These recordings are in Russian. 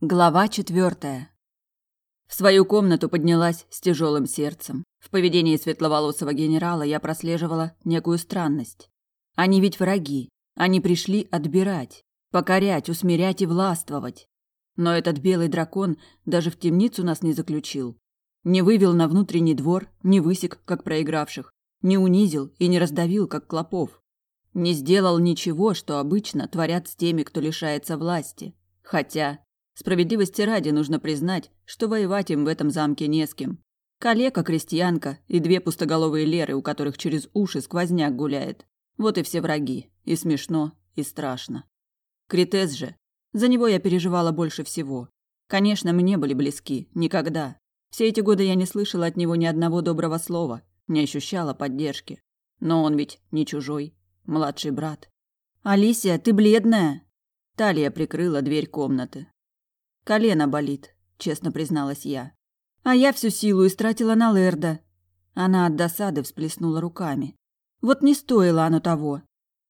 Глава четвертая. В свою комнату поднялась с тяжелым сердцем. В поведении светловолосого генерала я прослеживала некую странность. Они ведь враги. Они пришли отбирать, покорять, усмирять и властвовать. Но этот белый дракон даже в темницу нас не заключил. Не вывел на внутренний двор, не высек, как проигравших, не унизил и не раздавил, как клопов. Не сделал ничего, что обычно творят с теми, кто лишается власти. Хотя Справедливости ради нужно признать, что воевать им в этом замке не с кем. Калека, крестьянка и две пустоголовые леры, у которых через уши сквозняк гуляет. Вот и все враги. И смешно, и страшно. Критез же. За него я переживала больше всего. Конечно, мы не были близки. Никогда. Все эти годы я не слышала от него ни одного доброго слова, не ощущала поддержки. Но он ведь не чужой. Младший брат. «Алисия, ты бледная!» Талия прикрыла дверь комнаты. Колено болит, честно призналась я. А я всю силу истратила на Лерда. Она от досады всплеснула руками. Вот не стоило оно того.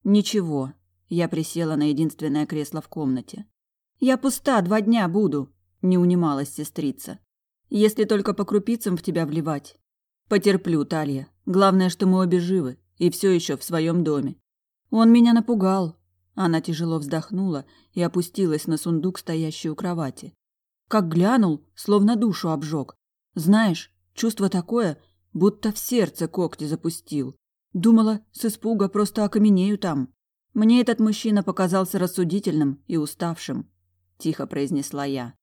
Ничего. Я присела на единственное кресло в комнате. Я пуста два дня буду, не унималась сестрица. Если только по крупицам в тебя вливать. Потерплю, Талья. Главное, что мы обе живы и все еще в своем доме. Он меня напугал, она тяжело вздохнула и опустилась на сундук, стоящий у кровати. Как глянул, словно душу обжег. Знаешь, чувство такое, будто в сердце когти запустил. Думала, с испуга просто окаменею там. Мне этот мужчина показался рассудительным и уставшим, тихо произнесла я.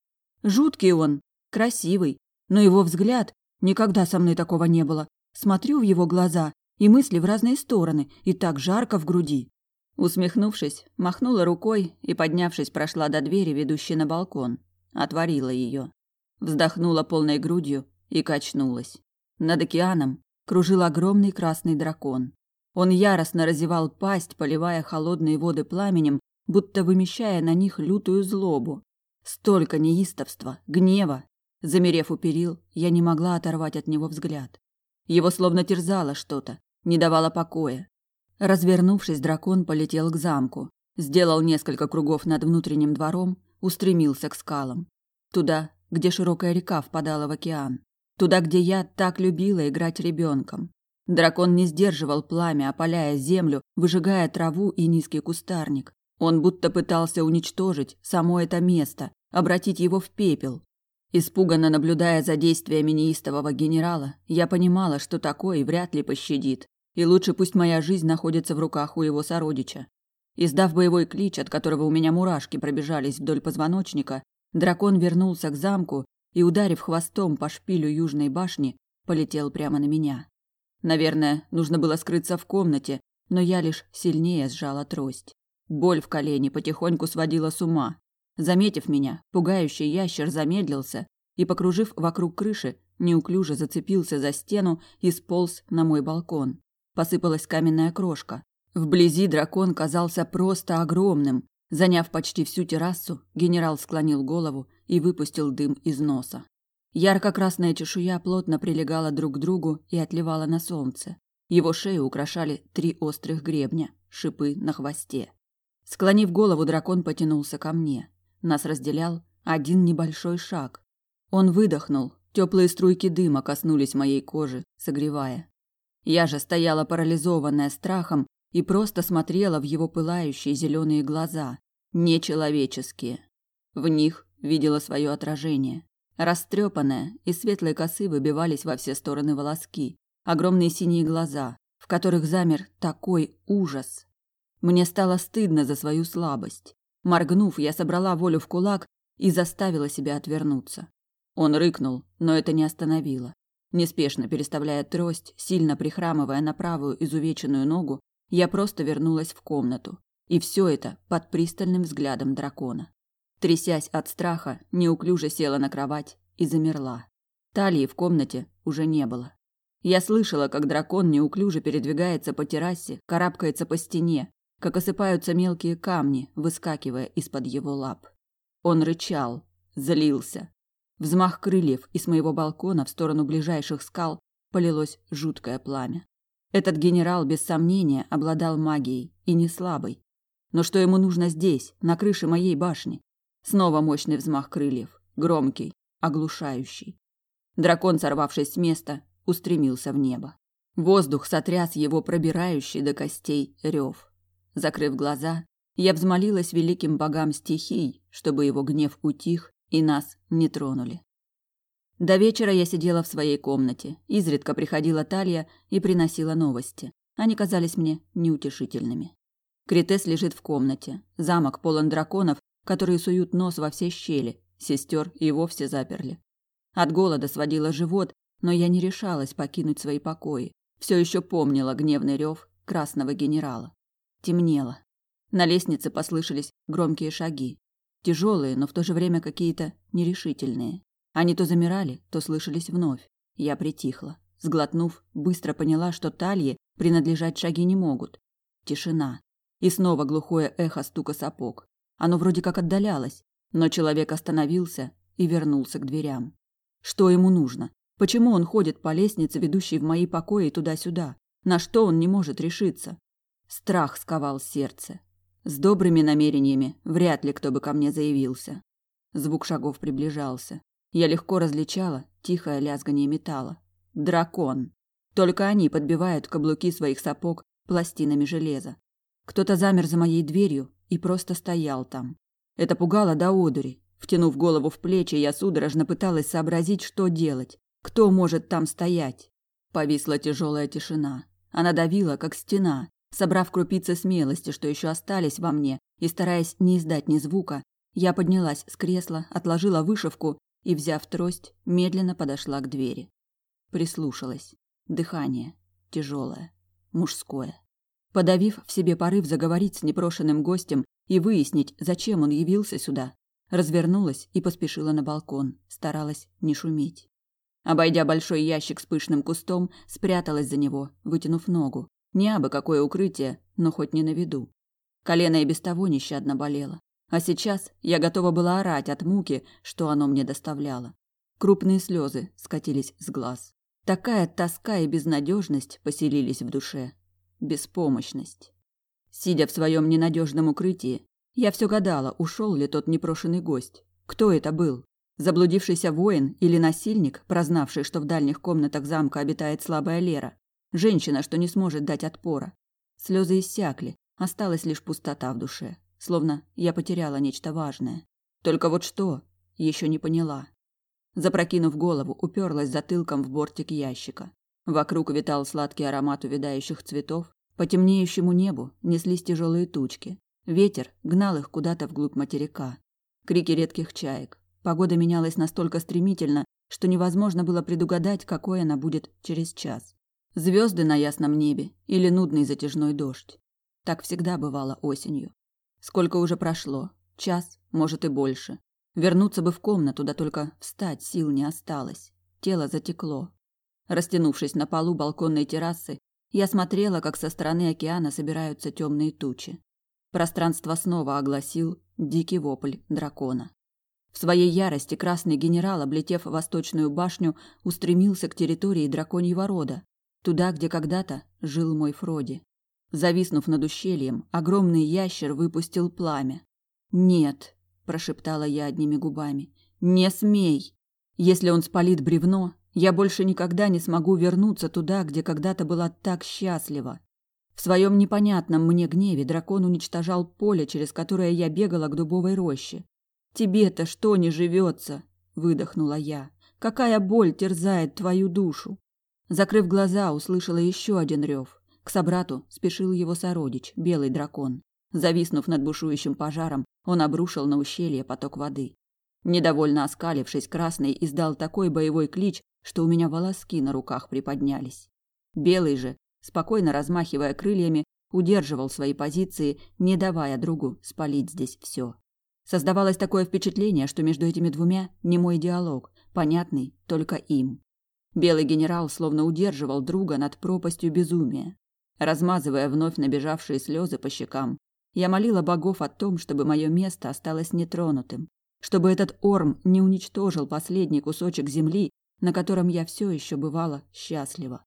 Жуткий он, красивый, но его взгляд никогда со мной такого не было. Смотрю в его глаза, и мысли в разные стороны, и так жарко в груди. Усмехнувшись, махнула рукой и, поднявшись, прошла до двери, ведущей на балкон. Отворила ее. Вздохнула полной грудью и качнулась. Над океаном кружил огромный красный дракон. Он яростно разевал пасть, поливая холодные воды пламенем, будто вымещая на них лютую злобу. Столько неистовства, гнева. Замерев у перил, я не могла оторвать от него взгляд. Его словно терзало что-то, не давало покоя. Развернувшись, дракон полетел к замку, сделал несколько кругов над внутренним двором, устремился к скалам. Туда, где широкая река впадала в океан. Туда, где я так любила играть ребенком. Дракон не сдерживал пламя, опаляя землю, выжигая траву и низкий кустарник. Он будто пытался уничтожить само это место, обратить его в пепел. Испуганно наблюдая за действиями неистового генерала, я понимала, что такое вряд ли пощадит. И лучше пусть моя жизнь находится в руках у его сородича. Издав боевой клич, от которого у меня мурашки пробежались вдоль позвоночника, дракон вернулся к замку и, ударив хвостом по шпилю южной башни, полетел прямо на меня. Наверное, нужно было скрыться в комнате, но я лишь сильнее сжала трость. Боль в колене потихоньку сводила с ума. Заметив меня, пугающий ящер замедлился и, покружив вокруг крыши, неуклюже зацепился за стену и сполз на мой балкон посыпалась каменная крошка. Вблизи дракон казался просто огромным. Заняв почти всю террасу, генерал склонил голову и выпустил дым из носа. Ярко-красная чешуя плотно прилегала друг к другу и отливала на солнце. Его шею украшали три острых гребня, шипы на хвосте. Склонив голову, дракон потянулся ко мне. Нас разделял один небольшой шаг. Он выдохнул, теплые струйки дыма коснулись моей кожи, согревая. Я же стояла парализованная страхом и просто смотрела в его пылающие зеленые глаза, нечеловеческие. В них видела свое отражение. Растрепанная, и светлые косы выбивались во все стороны волоски, огромные синие глаза, в которых замер такой ужас. Мне стало стыдно за свою слабость. Моргнув, я собрала волю в кулак и заставила себя отвернуться. Он рыкнул, но это не остановило. Неспешно переставляя трость, сильно прихрамывая на правую изувеченную ногу, я просто вернулась в комнату. И все это под пристальным взглядом дракона. Трясясь от страха, неуклюже села на кровать и замерла. Талии в комнате уже не было. Я слышала, как дракон неуклюже передвигается по террасе, карабкается по стене, как осыпаются мелкие камни, выскакивая из-под его лап. Он рычал, злился, Взмах крыльев, и с моего балкона в сторону ближайших скал полилось жуткое пламя. Этот генерал, без сомнения, обладал магией, и не слабой. Но что ему нужно здесь, на крыше моей башни? Снова мощный взмах крыльев, громкий, оглушающий. Дракон, сорвавшись с места, устремился в небо. Воздух сотряс его пробирающий до костей рев. Закрыв глаза, я взмолилась великим богам стихий, чтобы его гнев утих и нас не тронули. До вечера я сидела в своей комнате. Изредка приходила Талья и приносила новости. Они казались мне неутешительными. Критес лежит в комнате. Замок полон драконов, которые суют нос во все щели. Сестер и вовсе заперли. От голода сводила живот, но я не решалась покинуть свои покои. Все еще помнила гневный рев красного генерала. Темнело. На лестнице послышались громкие шаги. Тяжелые, но в то же время какие-то нерешительные. Они то замирали, то слышались вновь. Я притихла. Сглотнув, быстро поняла, что Талье принадлежать шаги не могут. Тишина. И снова глухое эхо стука сапог. Оно вроде как отдалялось, но человек остановился и вернулся к дверям. Что ему нужно? Почему он ходит по лестнице, ведущей в мои покои туда-сюда? На что он не может решиться? Страх сковал сердце. С добрыми намерениями вряд ли кто бы ко мне заявился. Звук шагов приближался. Я легко различала тихое лязгание металла. Дракон. Только они подбивают каблуки своих сапог пластинами железа. Кто-то замер за моей дверью и просто стоял там. Это пугало до одури. Втянув голову в плечи, я судорожно пыталась сообразить, что делать. Кто может там стоять? Повисла тяжелая тишина. Она давила, как стена. Собрав крупицы смелости, что еще остались во мне, и стараясь не издать ни звука, я поднялась с кресла, отложила вышивку и, взяв трость, медленно подошла к двери. Прислушалась. Дыхание. Тяжелое. Мужское. Подавив в себе порыв заговорить с непрошенным гостем и выяснить, зачем он явился сюда, развернулась и поспешила на балкон, старалась не шуметь. Обойдя большой ящик с пышным кустом, спряталась за него, вытянув ногу. Не абы какое укрытие, но хоть не на виду. Колено и без того нещадно болело. А сейчас я готова была орать от муки, что оно мне доставляло. Крупные слезы скатились с глаз. Такая тоска и безнадежность поселились в душе. Беспомощность. Сидя в своем ненадежном укрытии, я все гадала, ушел ли тот непрошенный гость. Кто это был? Заблудившийся воин или насильник, прознавший, что в дальних комнатах замка обитает слабая Лера? Женщина, что не сможет дать отпора? Слезы иссякли, осталась лишь пустота в душе словно я потеряла нечто важное. Только вот что, еще не поняла. Запрокинув голову, уперлась затылком в бортик ящика. Вокруг витал сладкий аромат увядающих цветов. По темнеющему небу неслись тяжелые тучки. Ветер гнал их куда-то вглубь материка. Крики редких чаек. Погода менялась настолько стремительно, что невозможно было предугадать, какой она будет через час. Звезды на ясном небе или нудный затяжной дождь. Так всегда бывало осенью. Сколько уже прошло? Час, может и больше. Вернуться бы в комнату, да только встать сил не осталось. Тело затекло. Растянувшись на полу балконной террасы, я смотрела, как со стороны океана собираются темные тучи. Пространство снова огласил дикий вопль дракона. В своей ярости красный генерал, облетев восточную башню, устремился к территории драконьего рода, туда, где когда-то жил мой Фроди. Зависнув над ущельем, огромный ящер выпустил пламя. «Нет», – прошептала я одними губами, – «не смей! Если он спалит бревно, я больше никогда не смогу вернуться туда, где когда-то была так счастлива». В своем непонятном мне гневе дракон уничтожал поле, через которое я бегала к дубовой роще. «Тебе-то что не живется?» – выдохнула я. «Какая боль терзает твою душу?» Закрыв глаза, услышала еще один рев. К собрату спешил его сородич, белый дракон. Зависнув над бушующим пожаром, он обрушил на ущелье поток воды. Недовольно оскалившись, красный издал такой боевой клич, что у меня волоски на руках приподнялись. Белый же, спокойно размахивая крыльями, удерживал свои позиции, не давая другу спалить здесь все. Создавалось такое впечатление, что между этими двумя не мой диалог, понятный только им. Белый генерал словно удерживал друга над пропастью безумия. Размазывая вновь набежавшие слезы по щекам, я молила богов о том, чтобы мое место осталось нетронутым, чтобы этот орм не уничтожил последний кусочек земли, на котором я все еще бывала счастлива.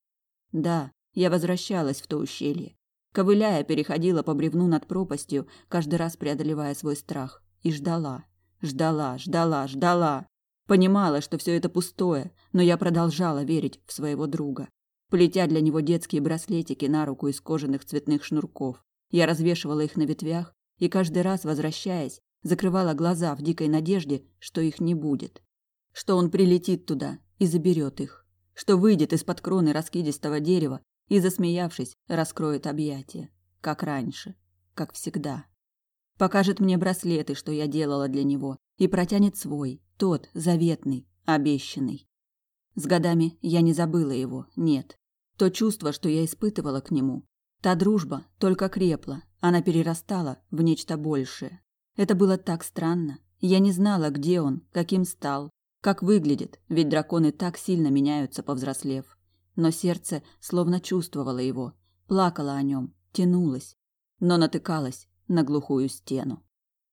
Да, я возвращалась в то ущелье. Ковыляя, переходила по бревну над пропастью, каждый раз преодолевая свой страх, и ждала. Ждала, ждала, ждала. Понимала, что все это пустое, но я продолжала верить в своего друга. Плетя для него детские браслетики на руку из кожаных цветных шнурков, я развешивала их на ветвях и каждый раз, возвращаясь, закрывала глаза в дикой надежде, что их не будет. Что он прилетит туда и заберет их. Что выйдет из-под кроны раскидистого дерева и, засмеявшись, раскроет объятия. Как раньше, как всегда. Покажет мне браслеты, что я делала для него, и протянет свой, тот, заветный, обещанный. С годами я не забыла его, нет. То чувство, что я испытывала к нему, та дружба только крепла, она перерастала в нечто большее. Это было так странно. Я не знала, где он, каким стал, как выглядит, ведь драконы так сильно меняются, повзрослев. Но сердце словно чувствовало его, плакало о нем, тянулось, но натыкалось на глухую стену.